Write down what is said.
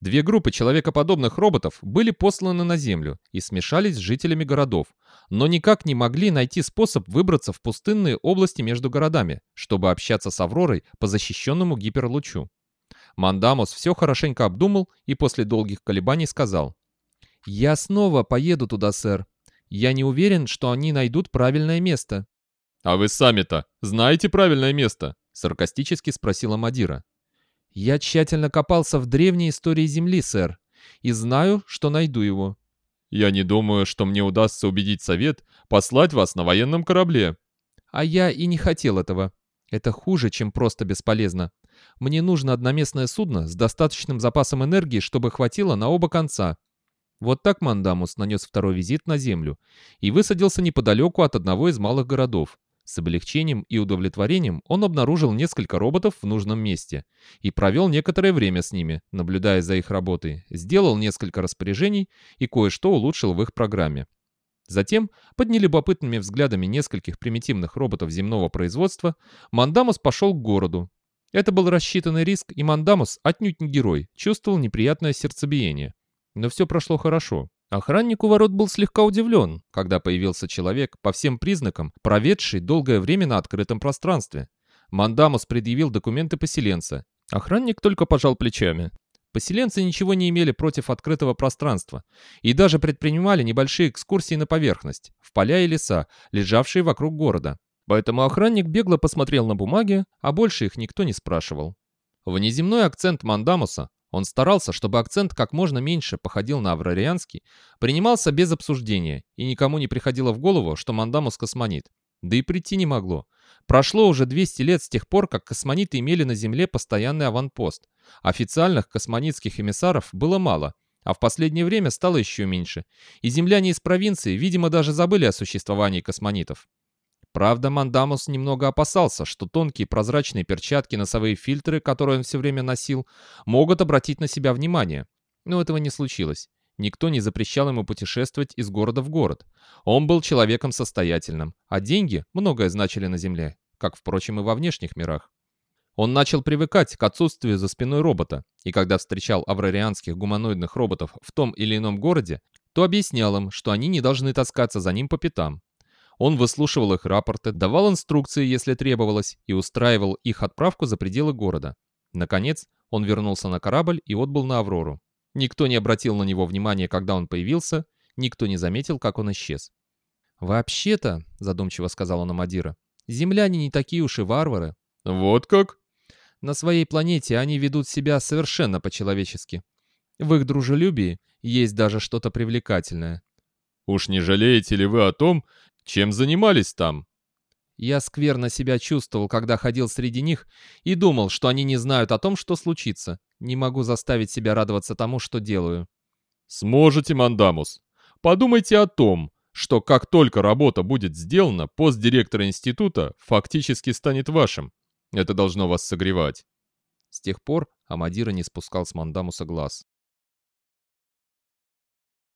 Две группы человекоподобных роботов были посланы на Землю и смешались с жителями городов, но никак не могли найти способ выбраться в пустынные области между городами, чтобы общаться с Авророй по защищенному гиперлучу. Мандамус все хорошенько обдумал и после долгих колебаний сказал. «Я снова поеду туда, сэр. Я не уверен, что они найдут правильное место». «А вы сами-то знаете правильное место?» — саркастически спросила Мадира. «Я тщательно копался в древней истории Земли, сэр, и знаю, что найду его». «Я не думаю, что мне удастся убедить совет послать вас на военном корабле». «А я и не хотел этого. Это хуже, чем просто бесполезно. Мне нужно одноместное судно с достаточным запасом энергии, чтобы хватило на оба конца». Вот так Мандамус нанес второй визит на Землю и высадился неподалеку от одного из малых городов. С облегчением и удовлетворением он обнаружил несколько роботов в нужном месте и провел некоторое время с ними, наблюдая за их работой, сделал несколько распоряжений и кое-что улучшил в их программе. Затем, под нелюбопытными взглядами нескольких примитивных роботов земного производства, Мандамус пошел к городу. Это был рассчитанный риск, и Мандамус, отнюдь не герой, чувствовал неприятное сердцебиение. Но все прошло хорошо. Охранник у ворот был слегка удивлен, когда появился человек, по всем признакам, проведший долгое время на открытом пространстве. Мандамус предъявил документы поселенца. Охранник только пожал плечами. Поселенцы ничего не имели против открытого пространства и даже предпринимали небольшие экскурсии на поверхность, в поля и леса, лежавшие вокруг города. Поэтому охранник бегло посмотрел на бумаги, а больше их никто не спрашивал. Внеземной акцент Мандамуса он старался, чтобы акцент как можно меньше походил на аврарианский, принимался без обсуждения, и никому не приходило в голову, что Мандамус космонит. Да и прийти не могло. Прошло уже 200 лет с тех пор, как космониты имели на Земле постоянный аванпост. Официальных космонитских эмиссаров было мало, а в последнее время стало еще меньше. И земляне из провинции, видимо, даже забыли о существовании космонитов. Правда, Мандамус немного опасался, что тонкие прозрачные перчатки, носовые фильтры, которые он все время носил, могут обратить на себя внимание. Но этого не случилось. Никто не запрещал ему путешествовать из города в город. Он был человеком состоятельным, а деньги многое значили на Земле, как, впрочем, и во внешних мирах. Он начал привыкать к отсутствию за спиной робота, и когда встречал аврарианских гуманоидных роботов в том или ином городе, то объяснял им, что они не должны таскаться за ним по пятам, он выслушивал их рапорты, давал инструкции, если требовалось, и устраивал их отправку за пределы города. Наконец, он вернулся на корабль и отбыл на Аврору. Никто не обратил на него внимания, когда он появился, никто не заметил, как он исчез. «Вообще-то», — задумчиво сказала Намадира, — «земляне не такие уж и варвары». «Вот как?» «На своей планете они ведут себя совершенно по-человечески. В их дружелюбии есть даже что-то привлекательное». «Уж не жалеете ли вы о том, чем занимались там?» Я скверно себя чувствовал, когда ходил среди них и думал, что они не знают о том, что случится. Не могу заставить себя радоваться тому, что делаю. Сможете, Мандамус. Подумайте о том, что как только работа будет сделана, пост директора института фактически станет вашим. Это должно вас согревать. С тех пор Амадира не спускал с Мандамуса глаз.